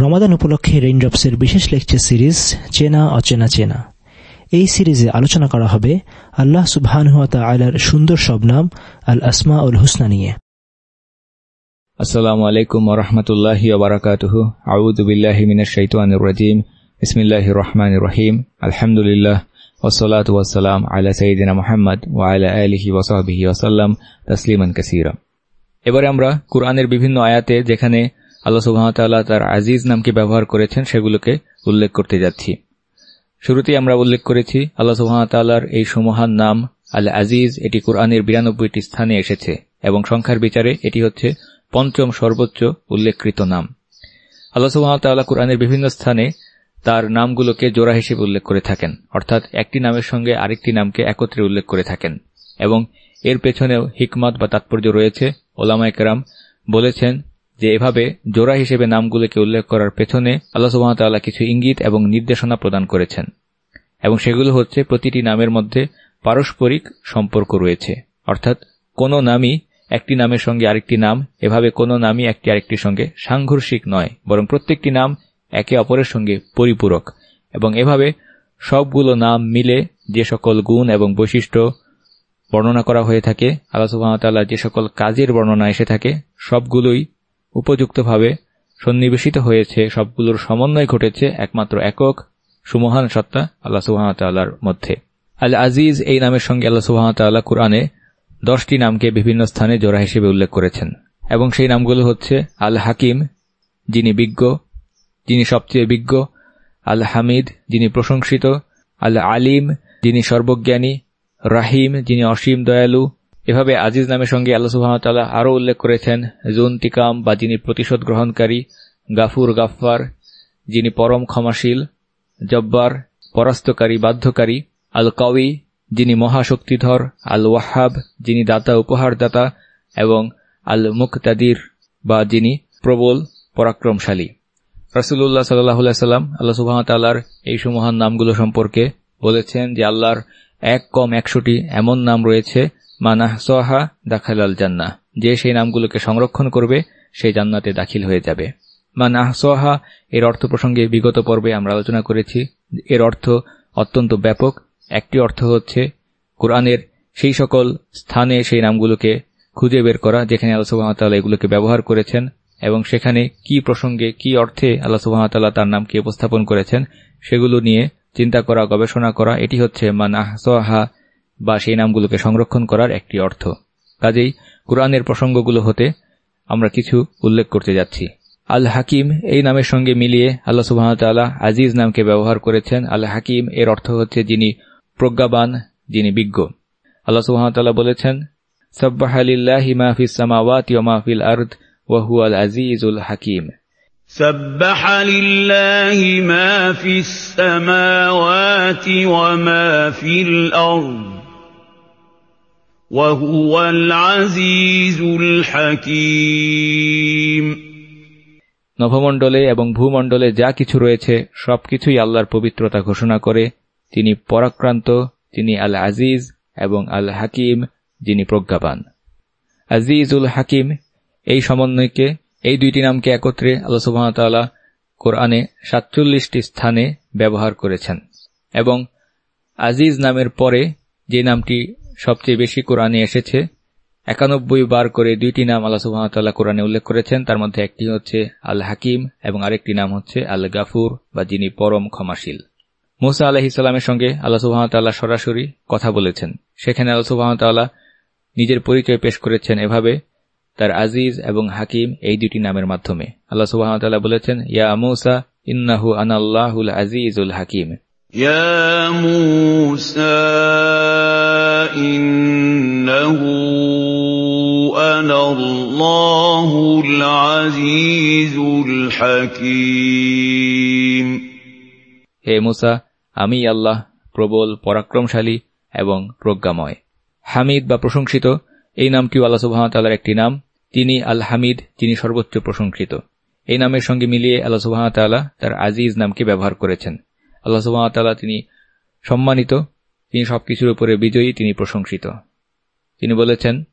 রমাদান উপলক্ষে রেইনড্রপসের বিশেষ lecture series চেনা, অচেনা, চেনা। এই সিরিজে আলোচনা করা হবে আল্লাহ সুবহানহাত আলার সুন্দর সব নাম আল আসমা উল হুসনা নিয়ে। আসসালামু আলাইকুম ওরহমতুল্লাহি ওবরাকাতুহ আউদুবিল্লাহি মিনাশ শাইতানির রাজিম। বিসমিল্লাহির রহমানির রহিম। আলহামদুলিল্লাহ ওসলাত ওয়াসালাম আলা সঈদিনা মোহাম্মদ ওয়া আলা আলিহি ওয়াসাহবিহি ওয়াসাল্লাম তসলিমান কাসীরা। এবারে আমরা কুরআনের বিভিন্ন আয়াতে যেখানে আল্লাহ সুবাহতাল্লাহ তার আজিজ নামকে ব্যবহার করেছেন, সেগুলোকে উল্লেখ করতে যাচ্ছি। শুরুতেই আমরা উল্লেখ করেছি, আল্লাহ সুবাহতাল্লাহর এই সমহান নাম আল আজিজ এটি কোরআনের বিরানব্বইটি স্থানে এসেছে, এবং সংখ্যার বিচারে এটি হচ্ছে পঞ্চম সর্বোচ্চ উল্লেখকৃত নাম। আল্লাহ সুবাহতাল্লাহ কোরআনের বিভিন্ন স্থানে তার নামগুলোকে জোড়া হিসেবে উল্লেখ করে থাকেন, অর্থাৎ একটি নামের সঙ্গে আরেকটি নামকে একত্রে উল্লেখ করে থাকেন, এবং এর পেছনেও হিকমত বা তাৎপর্য রয়েছে ওলামাইকেরাম বলেছেন যে এভাবে জোড়া হিসেবে নামগুলোকে উল্লেখ করার পেছনে আল্লাহ সুবাহতাল্লাহ কিছু ইঙ্গিত এবং নির্দেশনা প্রদান করেছেন। এবং সেগুলো হচ্ছে প্রতিটি নামের মধ্যে পারস্পরিক সম্পর্ক রয়েছে। অর্থাৎ কোনো নামই একটি নামের সঙ্গে আরেকটি নাম, এভাবে কোনো নামই একটি আরেকটির সঙ্গে সাংঘর্ষিক নয়, বরং প্রত্যেকটি নাম একে অপরের সঙ্গে পরিপূরক। এবং এভাবে সবগুলো নাম মিলে যে সকল গুণ এবং বৈশিষ্ট্য বর্ণনা করা হয়ে থাকে, আল্লাহ সুবাহতাল্লাহ যে সকল কাজের বর্ণনা এসে থাকে, সবগুলোই উপযুক্তভাবে সন্নিবেশিত হয়েছে, সবগুলোর সমন্বয় ঘটেছে একমাত্র একক, সুমহান সত্তা আল্লাহ সুহামতাল্লাহর মধ্যে। আল আজিজ এই নামের সঙ্গে আল্লাহ সুহামতাল্লাহ কুরআনে দশটি নামকে বিভিন্ন স্থানে জোড়া হিসেবে উল্লেখ করেছেন। এবং সেই নামগুলো হচ্ছে আল হাকিম যিনি বিজ্ঞ, যিনি সবচেয়ে বিজ্ঞ আল হামিদ যিনি প্রশংসিত আল আলিম যিনি সর্বজ্ঞানী, রাহিম, যিনি অসীম দয়ালু এভাবে আজিজ নামের সঙ্গে আল্লাহ সুহামতাল্লাহ আরও উল্লেখ করেছেন, জুন টিকাম বা যিনি প্রতিশোধ গ্রহণকারী, গাফুর গাফার যিনি পরম ক্ষমাশীল, জব্বার, পরাস্তকারী, বাধ্যকারী আল কওয়ি যিনি মহাশক্তিধর আল ওয়াহাব যিনি দাতা, উপহারদাতা এবং আল মুক্তাদির বা যিনি প্রবল, পরাক্রমশালী। রসুল্লাহ সাল্লাহ সাল্লাম আল্লাহ সুবাহতাল্লাহর এই সুমহান নামগুলো সম্পর্কে বলেছেন যে আল্লাহর এক কম একশোটি এমন নাম রয়েছে মানাহ সোহা দাখালাল জান্না যে সেই নামগুলোকে সংরক্ষণ করবে সেই জান্নাতে দাখিল হয়ে যাবে। মানাহ সোহা এর অর্থ প্রসঙ্গে বিগত পর্বে আমরা আলোচনা করেছি। এর অর্থ অত্যন্ত ব্যাপক। একটি অর্থ হচ্ছে কোরআনের সেই সকল স্থানে সেই নামগুলোকে খুঁজে বের করা, যেখানে আল্লাহ এগুলোকে ব্যবহার করেছেন এবং সেখানে কি প্রসঙ্গে, কি অর্থে আল্লাহ সুবাহতাল্লাহ তার নামকে উপস্থাপন করেছেন, সেগুলো নিয়ে চিন্তা করা, গবেষণা করা, এটি হচ্ছে মানাহ সোহা বা সেই নামগুলোকে সংরক্ষণ করার একটি অর্থ কাজেই কোরআনের প্রসঙ্গগুলো হতে আমরা কিছু উল্লেখ করতে যাচ্ছি আল হাকিম এই নামের সঙ্গে মিলিয়ে আল্লাহ সুবাহতাল্লাহ আজিজ নামকে ব্যবহার করেছেন আল হাকিম এর অর্থ হচ্ছে যিনি প্রজ্ঞাবান যিনি বিজ্ঞ আল্লাহ সুবাহতাল্লাহ বলেছেন সব্বাহ আলিল্লাহি মাহফিস সামাওয়াতি ওয়া মাহফিল আরদ ওয়া হুয়াল আজিজুল হাকিম سبح لله ما في السماوات وما في الأرض وهو العزيز الحكيم নভমণ্ডলে এবং ভূমণ্ডলে যা কিছু রয়েছে সবকিছুই আল্লাহর পবিত্রতা ঘোষণা করে তিনি পরাক্রান্ত তিনি আল আজিজ এবং আল হাকিম যিনি প্রজ্ঞাবান আজিজুল হাকিম এই সমন্বয়কে এই দুইটি নামকে একত্রে আল্লাহ সুবাহতাল্লাহ কোরআনে সাতচল্লিশটি স্থানে ব্যবহার করেছেন এবং আজিজ নামের পরে যে নামটি সবচেয়ে বেশি কোরআনে এসেছে। একানব্বই বার করে দুইটি নাম আল্লাহ সুবাহতাল্লাহ কোরআনে উল্লেখ করেছেন। তার মধ্যে একটি হচ্ছে আল হাকিম এবং আরেকটি নাম হচ্ছে আল গাফুর বা যিনি পরম ক্ষমাশীল। মুসা আলাহ ইসলামের সঙ্গে আল্লাহ সুবাহতাল্লাহ সরাসরি কথা বলেছেন। সেখানে আল্লাহ সুবাহতাল্লাহ নিজের পরিচয় পেশ করেছেন এভাবে, তার আজিজ এবং হাকিম এই দুটি নামের মাধ্যমে। আল্লাহ সুবাহতাল্লাহ বলেছেন, ইয়া মৌসা, ইন্নাহু আনাল্লাহুল আজিজুল হাকিম। يا موسى إنه أنا الله العزيز الحكيم হে মুসা আমি আল্লাহ প্রবল পরাক্রমশালী এবং প্রজ্ঞাময় হামিদ বা প্রশংসিত এই নামটিও আল্লাহ সুবাহতাল্লার একটি নাম তিনি আল হামিদ যিনি সর্বোচ্চ প্রশংসিত এই নামের সঙ্গে মিলিয়ে আল্লাহ সুবাহতাল্লাহ তার আজিজ নামকে ব্যবহার করেছেন আল্লাহ সুবাহতাল্লাহ তিনি সম্মানিত তিনি সবকিছুর উপরে বিজয়ী তিনি প্রশংসিত। তিনি বলেছেন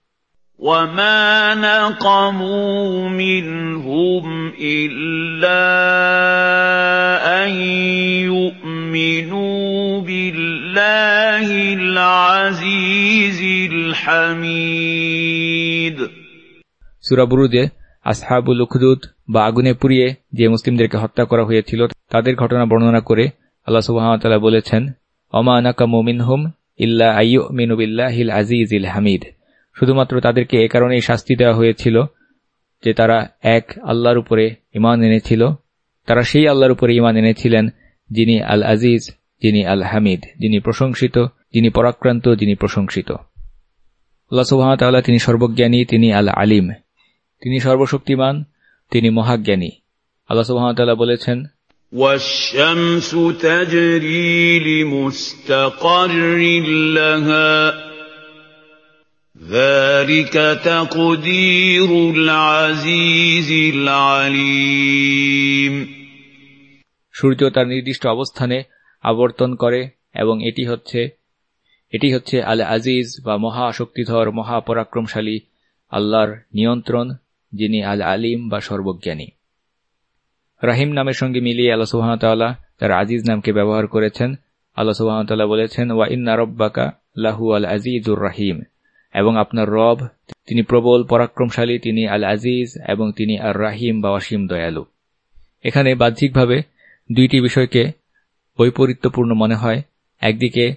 وما نقموا منهم إلا أن يؤمنوا সুরা বুরুজে আসহাবুল উখদুদ বা আগুনে পুড়িয়ে যে মুসলিমদেরকে হত্যা করা হয়েছিল তাদের ঘটনা বর্ণনা করে আল্লাহ সুবাহতাল্লাহ বলেছেন অমা নাকামু মিনহুম ইল্লা আইয়ু মিনুবিল্লাহিল আজিজ ইল হামিদ। শুধুমাত্র তাদেরকে এ কারণেই শাস্তি দেওয়া হয়েছিল যে তারা এক আল্লাহর উপরে ইমান এনেছিল। তারা সেই আল্লাহর উপরে ইমান এনেছিলেন যিনি আল আজিজ, যিনি আল হামিদ, যিনি প্রশংসিত, যিনি পরাক্রান্ত, যিনি প্রশংসিত। আল্লাহ সুহামতাল্লাহ তিনি সর্বজ্ঞানী, তিনি আল আলিম। তিনি সর্বশক্তিমান, তিনি মহাজ্ঞানী। আল্লাহ সুহামতাল্লাহ বলেছেন والشمس تجري لمستقر لها ذلك تقدير العزيز العليم সূর্য তার নির্দিষ্ট অবস্থানে আবর্তন করে এবং এটি হচ্ছে এটি হচ্ছে আল আজিজ বা মহা শক্তিধর মহাপরাক্রমশালী আল্লাহর নিয়ন্ত্রণ যিনি আল আলিম বা সর্বজ্ঞানী রাহিম নামের সঙ্গে মিলিয়ে আল্লাহ সুহামতাল্লাহ তার আজিজ নামকে ব্যবহার করেছেন। আল্লাহ সুহামতাল্লাহ বলেছেন, ওয়া ইন্না রব্বাকা লাহু আল আজিজুর রাহিম। এবং আপনার রব, তিনি প্রবল, পরাক্রমশালী, তিনি আল আজিজ এবং তিনি আর রাহিম বা অসীম দয়ালু। এখানে বাহ্যিকভাবে দুইটি বিষয়কে বৈপরীত্যপূর্ণ মনে হয়। একদিকে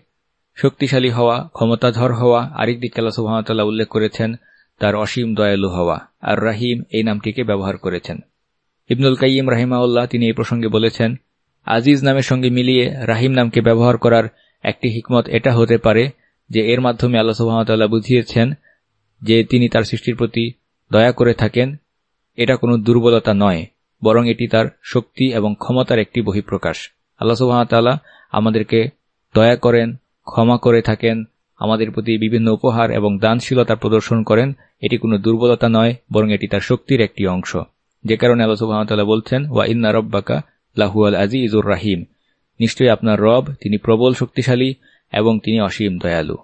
শক্তিশালী হওয়া, ক্ষমতাধর হওয়া, আরেকদিকে আল্লাহ সুহামতাল্লাহ উল্লেখ করেছেন, তার অসীম দয়ালু হওয়া। আর রাহিম এই নামটিকে ব্যবহার করেছেন। ইবনুল কাইম রাহিমাউল্লাহ তিনি এই প্রসঙ্গে বলেছেন, আজিজ নামের সঙ্গে মিলিয়ে রাহিম নামকে ব্যবহার করার একটি হিকমত এটা হতে পারে যে এর মাধ্যমে আল্লাহ সুহামতাল্লাহ বুঝিয়েছেন যে তিনি তার সৃষ্টির প্রতি দয়া করে থাকেন। এটা কোনো দুর্বলতা নয়, বরং এটি তার শক্তি এবং ক্ষমতার একটি বহিঃপ্রকাশ। আল্লাহ সুহামতাল্লাহ আমাদেরকে দয়া করেন, ক্ষমা করে থাকেন, আমাদের প্রতি বিভিন্ন উপহার এবং দানশীলতা প্রদর্শন করেন। এটি কোনো দুর্বলতা নয়, বরং এটি তার শক্তির একটি অংশ। যে কারণে আল্লাহ সুহামতাল্লাহ বলছেন, ওয়া ইন্না রব্বাকা লাহু আল আজিজুর রাহিম। নিশ্চয়ই আপনার রব, তিনি প্রবল শক্তিশালী এবং তিনি অসীম দয়ালু।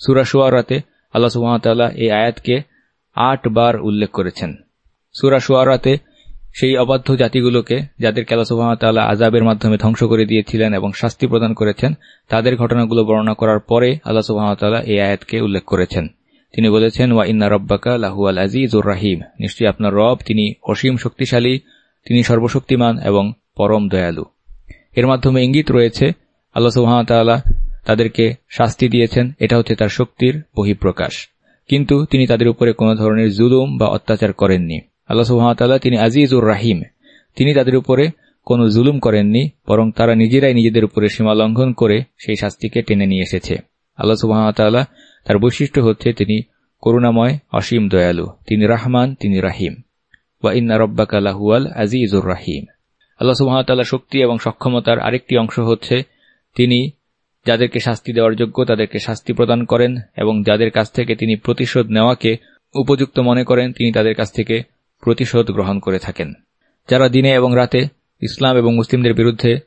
সুরা সুয়ারাতে আল্লাহ সুহামতাল্লাহ এই আয়াতকে আট বার উল্লেখ করেছেন। সুরা সেই অবাধ্য জাতিগুলোকে, যাদেরকে আল্লাহ সুহামতাল্লাহ আজাবের মাধ্যমে ধ্বংস করে দিয়েছিলেন এবং শাস্তি প্রদান করেছেন, তাদের ঘটনাগুলো বর্ণনা করার পরে আল্লাহ সুহামতাল্লাহ এই আয়াতকে উল্লেখ করেছেন। তিনি বলেছেন, ওয়া ইন্না রব্বাকা লাহু আল আজিজুর রাহিম। নিশ্চয়ই আপনার রব, তিনি অসীম শক্তিশালী, তিনি সর্বশক্তিমান এবং পরম দয়ালু। এর মাধ্যমে ইঙ্গিত রয়েছে, আল্লাহ সুহামতাল্লাহ তাদেরকে শাস্তি দিয়েছেন, এটা হচ্ছে তার শক্তির বহিঃপ্রকাশ। কিন্তু তিনি তাদের উপরে কোন ধরনের জুলুম বা অত্যাচার করেননি। আল্লাহ সুহামতাল্লাহ তিনি আজিজুর রাহিম। তিনি তাদের উপরে কোনো জুলুম করেননি, বরং তারা নিজেরাই নিজেদের উপরে সীমা লঙ্ঘন করে সেই শাস্তিকে টেনে নিয়ে এসেছে। আল্লাহ সুহামতাল্লাহ তার বৈশিষ্ট্য হচ্ছে তিনি করুণাময়, অসীম দয়ালু। তিনি রাহমান, তিনি রাহিম। ওয়া ইন্না রব্বাকা লাহুয়াল আজিজুর রাহিম। আল্লাহ সুহামতাল্লাহ শক্তি এবং সক্ষমতার আরেকটি অংশ হচ্ছে তিনি যাদেরকে শাস্তি দেওয়ার যোগ্য, তাদেরকে শাস্তি প্রদান করেন এবং যাদের কাছ থেকে তিনি প্রতিশোধ নেওয়াকে উপযুক্ত মনে করেন, তিনি তাদের কাছ থেকে প্রতিশোধ গ্রহণ করে থাকেন। যারা দিনে এবং রাতে ইসলাম এবং মুসলিমদের বিরুদ্ধে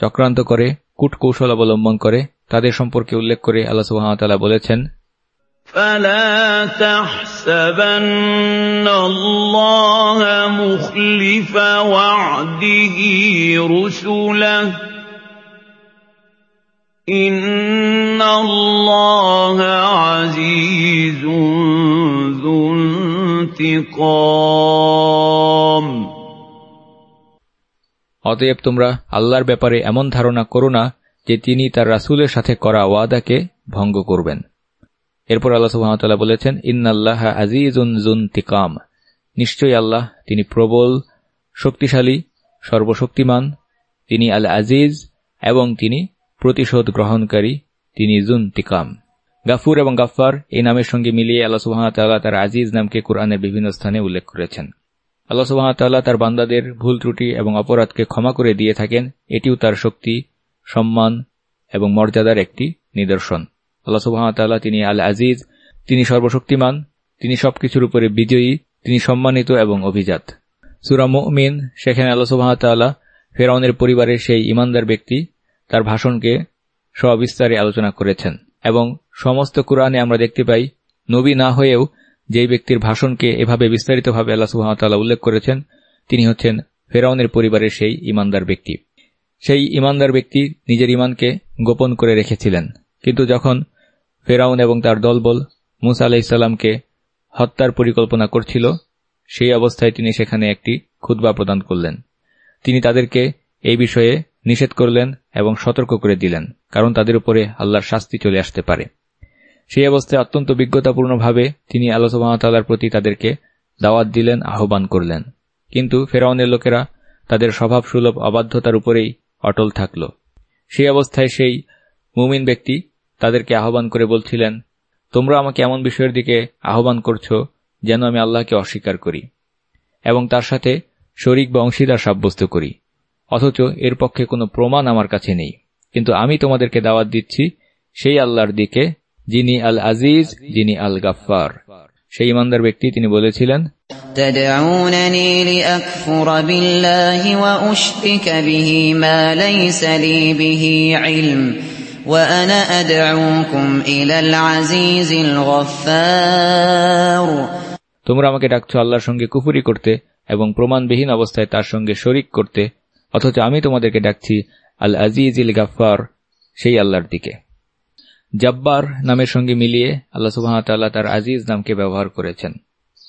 চক্রান্ত করে, কূটকৌশল অবলম্বন করে, তাদের সম্পর্কে উল্লেখ করে আল্লাহ সুহামতাল্লাহ বলেছেন فلا تحسبن الله مخلف وعده رسله إن الله عزيز ذو انتقام অতএব তোমরা আল্লাহর ব্যাপারে এমন ধারণা করো না যে তিনি তার রাসুলের সাথে করা ওয়াদাকে ভঙ্গ করবেন এরপর আল্লাহ সুহামতাল্লাহ বলেছেন, ইন্নাল্লাহ আজিজুন জুন তিকাম নিশ্চয়ই আল্লাহ তিনি প্রবল, শক্তিশালী, সর্বশক্তিমান, তিনি আল আজিজ এবং তিনি প্রতিশোধ গ্রহণকারী, তিনি জুন তিকাম গাফুর এবং গাফার এই নামের সঙ্গে মিলিয়ে আল্লাহ সুহামতাল্লাহ তার আজিজ নামকে কোরআনের বিভিন্ন স্থানে উল্লেখ করেছেন। আল্লাহ সুহামতাল্লাহ তার বান্দাদের ভুল ত্রুটি এবং অপরাধকে ক্ষমা করে দিয়ে থাকেন, এটিও তার শক্তি, সম্মান এবং মর্যাদার একটি নিদর্শন। আল্লাহ সুহামতাল্লাহ তিনি আল আজিজ তিনি সর্বশক্তিমান, তিনি সবকিছুর উপরে বিজয়ী, তিনি সম্মানিত এবং অভিজাত। সুরা মিন সেখানে আল্লাহ সুহামতাল্লাহ ফেরাউনের পরিবারের সেই ইমানদার ব্যক্তি, তার ভাষণকে সবিস্তারে আলোচনা করেছেন এবং সমস্ত কোরআনে আমরা দেখতে পাই, নবী না হয়েও যেই ব্যক্তির ভাষণকে এভাবে বিস্তারিতভাবে আল্লাহ সুহামতাল্লাহ উল্লেখ করেছেন, তিনি হচ্ছেন ফেরাউনের পরিবারের সেই ইমানদার ব্যক্তি। সেই ইমানদার ব্যক্তি নিজের ইমানকে গোপন করে রেখেছিলেন। কিন্তু যখন ফেরাউন এবং তার দলবল মুসা আলাহিসাল্লামকে হত্যার পরিকল্পনা করছিল, সেই অবস্থায় তিনি সেখানে একটি খুদ্া প্রদান করলেন। তিনি তাদেরকে এই বিষয়ে নিষেধ করলেন এবং সতর্ক করে দিলেন, কারণ তাদের উপরে আল্লাহর শাস্তি চলে আসতে পারে। সেই অবস্থায় অত্যন্ত বিজ্ঞতাপূর্ণভাবে তিনি আল্লাহ প্রতি তাদেরকে দাওয়াত দিলেন, আহ্বান করলেন। কিন্তু ফেরাউনের লোকেরা তাদের স্বভাব সুলভ অবাধ্যতার উপরেই অটল থাকল। সেই অবস্থায় সেই মুমিন ব্যক্তি তাদেরকে আহ্বান করে বলছিলেন, তোমরা আমাকে এমন বিষয়ের দিকে আহ্বান করছ যেন আমি আল্লাহকে অস্বীকার করি এবং তার সাথে শরিক বা অংশীদার সাব্যস্ত করি, অথচ এর পক্ষে কোনো প্রমাণ আমার কাছে নেই। কিন্তু আমি তোমাদেরকে দাওয়াত দিচ্ছি সেই আল্লাহর দিকে, যিনি আল আজিজ যিনি আল গাফার সেই ইমানদার ব্যক্তি তিনি বলেছিলেন তোমরা আমাকে ডাকছো আল্লাহর সঙ্গে কুফুরি করতে এবং প্রমাণবিহীন অবস্থায় তার সঙ্গে শরিক করতে, অথচ আমি তোমাদেরকে ডাকছি আল আজিজ ইল গাফার সেই আল্লাহর দিকে। জব্বার নামের সঙ্গে মিলিয়ে আল্লাহ সুবাহতাল্লাহ তার আজিজ নামকে ব্যবহার করেছেন।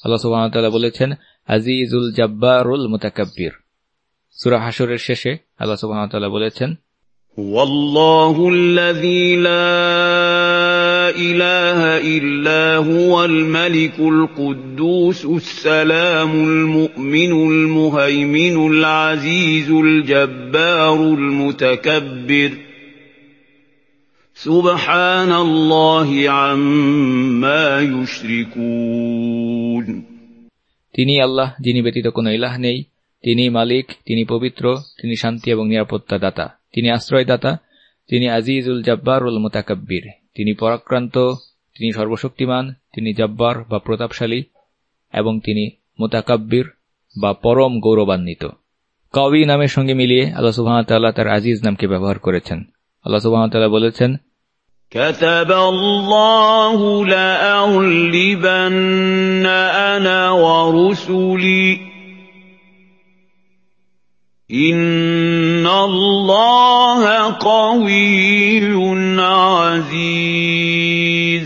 আল্লাহ সুবাহতাল্লাহ বলেছেন, আজিজুল জব্বারুল মুতাকাব্বির। সুরা হাসরের শেষে আল্লাহ সুবাহতাল্লাহ বলেছেন والله الذي لا إله إلا هو الملك القدوس السلام المؤمن المهيمن العزيز الجبار المتكبر سبحان الله عما يشركون তিনি আল্লাহ যিনি ব্যতীত কোনো ইলাহ নেই তিনি মালিক তিনি পবিত্র তিনি শান্তি এবং নিরাপত্তা দাতা তিনি আশ্রয়দাতা তিনি আজিজুল জব্বারুল মোতাকাব্বির তিনি পরাক্রান্ত তিনি সর্বশক্তিমান তিনি জব্বার বা প্রতাপশালী এবং তিনি মোতাকাব্বির বা পরম গৌরবান্বিত কবি নামের সঙ্গে মিলিয়ে আল্লাহ সুবাহতাল্লাহ তার আজিজ নামকে ব্যবহার করেছেন আল্লাহ সুবাহতাল্লাহ বলেছেন كتب الله لأغلبن أنا ورسلي إن الله قوي عزيز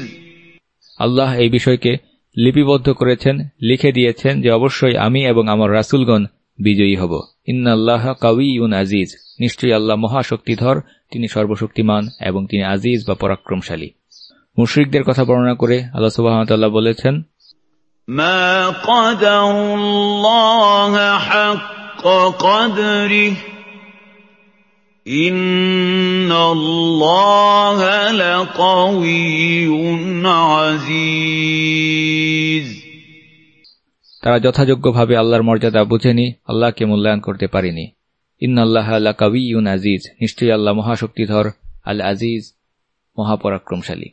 আল্লাহ এই বিষয়কে লিপিবদ্ধ করেছেন লিখে দিয়েছেন যে অবশ্যই আমি এবং আমার রাসুলগণ বিজয়ী হব ইন্নাল্লাহ কাউইউন আজিজ নিশ্চয়ই আল্লাহ মহাশক্তিধর তিনি সর্বশক্তিমান এবং তিনি আজিজ বা পরাক্রমশালী মুশ্রিকদের কথা বর্ণনা করে আল্লাহ সুবাহতাল্লাহ বলেছেন মা قدروا حق قدره إن الله لقوي عزيز তারা যথাযোগ্যভাবে আল্লাহর মর্যাদা বুঝেনি আল্লাহকে মূল্যায়ন করতে পারেনি ইন্নাল্লাহ আল্লাহ কাবিউন আজিজ নিশ্চয়ই আল্লাহ মহাশক্তিধর আল আজিজ মহাপরাক্রমশালী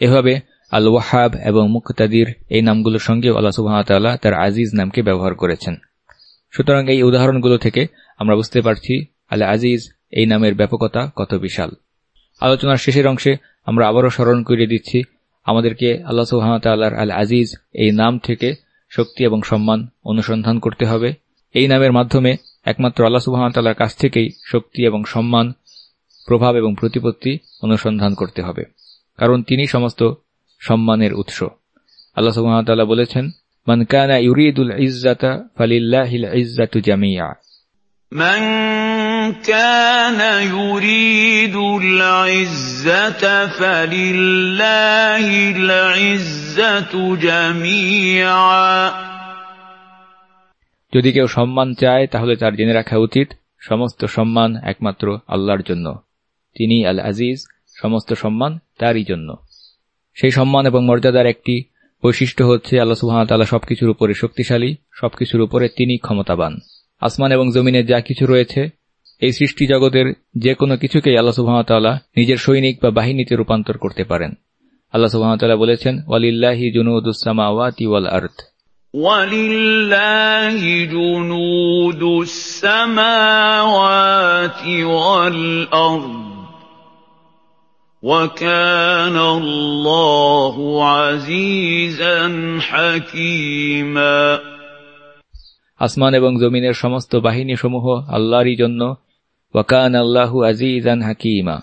এভাবে আল ওয়াহাব এবং মুক্তাদির এই নামগুলোর সঙ্গেও আল্লাহ সুবাহতাল্লাহ তার আজিজ নামকে ব্যবহার করেছেন সুতরাং এই উদাহরণগুলো থেকে আমরা বুঝতে পারছি আল আজিজ এই নামের ব্যাপকতা কত বিশাল। আলোচনার শেষের অংশে আমরা আবারও স্মরণ করিয়ে দিচ্ছি, আমাদেরকে আল্লাহ সুহামতাল্লাহ আল আজিজ এই নাম থেকে শক্তি এবং সম্মান অনুসন্ধান করতে হবে। এই নামের মাধ্যমে একমাত্র আল্লাহ সুবাহতাল্লার কাছ থেকেই শক্তি এবং সম্মান, প্রভাব এবং প্রতিপত্তি অনুসন্ধান করতে হবে। কারণ তিনি সমস্ত সম্মানের উৎস। আল্লাহ সুহামতাল্লাহ বলেছেন মানকানা ইউরিদুল ইজাতা ফালিল্লাহিল ইজাতু জামিয়া। كان يريد العزة فلله العزة جميعا যদি কেউ সম্মান চায় তাহলে তার জেনে রাখা উচিত সমস্ত সম্মান একমাত্র আল্লাহর জন্য তিনি আল আজিজ সমস্ত সম্মান তারই জন্য সেই সম্মান এবং মর্যাদার একটি বৈশিষ্ট্য হচ্ছে আল্লাহ সুহামতাল্লাহ সবকিছুর উপরে শক্তিশালী সবকিছুর উপরে তিনি ক্ষমতাবান আসমান এবং জমিনে যা কিছু রয়েছে এই সৃষ্টি জগতের যে কোনো কিছুকেই আল্লাহ সুহামতাল্লাহ নিজের সৈনিক বা বাহিনীতে রূপান্তর করতে পারেন আল্লাহ সুহামতাল্লাহ বলেছেন ওয়ালিল্লাহি জুনুদুসামাওয়াতি ওয়াল আর্থ ولله جنود السماوات والأرض وكان الله عزيزا حكيما আসমান এবং জমিনের সমস্ত বাহিনী সমূহ আল্লাহরই জন্য ওয়াকান আল্লাহু আজিজান হাকিমা।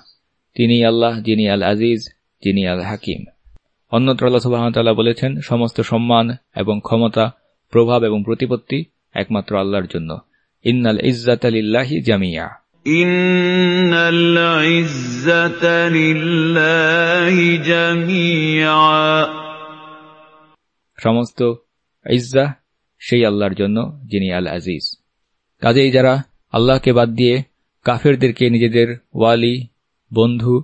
তিনি আল্লাহ যিনি আল আজিজ যিনি আল হাকিম অন্যত্র আল্লাহ সুবাহতাল্লাহ বলেছেন সমস্ত সম্মান এবং ক্ষমতা প্রভাব এবং প্রতিপত্তি একমাত্র আল্লাহর জন্য। ইন্নাল ইজ্জাত আলিল্লাহি জামিয়া। জামিয়া। সমস্ত ইজ্জা সেই আল্লাহর জন্য যিনি আল আজিজ কাজেই যারা আল্লাহকে বাদ দিয়ে কাফেরদেরকে নিজেদের ওয়ালি, বন্ধু,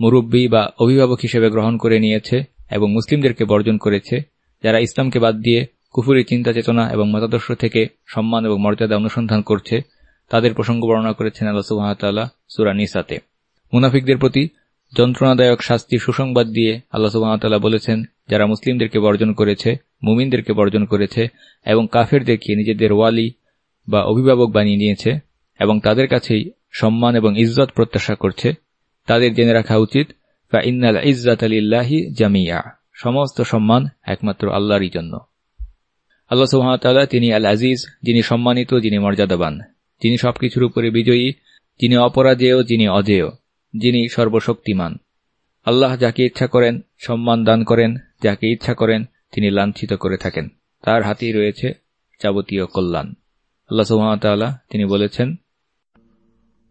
মুরব্বী বা অভিভাবক হিসেবে গ্রহণ করে নিয়েছে এবং মুসলিমদেরকে বর্জন করেছে, যারা ইসলামকে বাদ দিয়ে কুফুরি চিন্তা চেতনা এবং মতাদর্শ থেকে সম্মান এবং মর্যাদা অনুসন্ধান করছে, তাদের প্রসঙ্গ বর্ণনা করেছেন আল্লাহ সুবাহতাল্লাহ সুরা নিসাতে। মুনাফিকদের প্রতি যন্ত্রণাদায়ক শাস্তির সুসংবাদ দিয়ে আল্লাহ সুবাহতাল্লাহ বলেছেন, যারা মুসলিমদেরকে বর্জন করেছে, মুমিনদেরকে বর্জন করেছে এবং কাফেরদেরকে নিজেদের ওয়ালি বা অভিভাবক বানিয়ে নিয়েছে এবং তাদের কাছেই সম্মান এবং ইজ্জত প্রত্যাশা করছে, তাদের জেনে রাখা উচিত বা ইন্নাল ইজ্জাত আলিল্লাহি জামিয়া সমস্ত সম্মান একমাত্র আল্লাহরই জন্য। আল্লাহ সুহামতাল্লাহ তিনি আল আজিজ যিনি সম্মানিত, যিনি মর্যাদাবান। যিনি সবকিছুর উপরে বিজয়ী, যিনি অপরাজেয়, যিনি অজেয়, যিনি সর্বশক্তিমান। আল্লাহ যাকে ইচ্ছা করেন, সম্মান দান করেন, যাকে ইচ্ছা করেন, তিনি লাঞ্ছিত করে থাকেন। তার হাতেই রয়েছে যাবতীয় কল্যাণ। আল্লাহ সুহামতাল্লাহ তিনি বলেছেন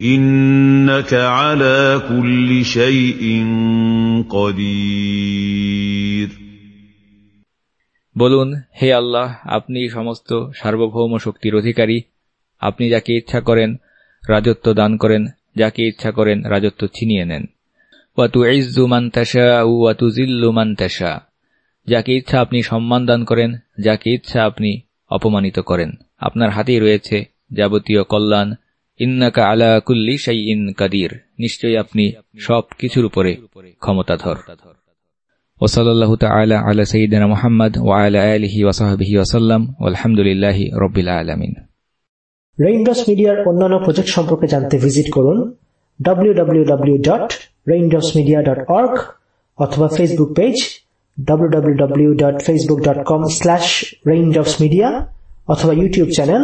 إنك على كل شيء قدير বলুন হে আল্লাহ আপনি সমস্ত সার্বভৌম শক্তির অধিকারী আপনি যাকে ইচ্ছা করেন রাজত্ব দান করেন যাকে ইচ্ছা করেন রাজত্ব ছিনিয়ে নেন ওয়াতু ইজ্জু মান্তাসা ও ওয়াতু জিল্লু মান্তাসা যাকে ইচ্ছা আপনি সম্মান দান করেন যাকে ইচ্ছা আপনি অপমানিত করেন আপনার হাতেই রয়েছে যাবতীয় কল্যাণ ইন্নাকা আলা কুল্লি সাই ইন কাদির। নিশ্চয়ই আপনি সব কিছুর উপরে ক্ষমতাধর। ওসলাল্লাহ তালা আলা সঈদিনা মোহাম্মদ ও আলা আলহি ওসাহবিহি ওসাল্লাম আলহামদুলিল্লাহ রবিল আলমিন। রেইনড্রপস মিডিয়ার অন্যান্য প্রজেক্ট সম্পর্কে জানতে ভিজিট করুন www.raindropsmedia.org অথবা ফেসবুক পেজ www.facebook.com/raindropsmedia অথবা YouTube channel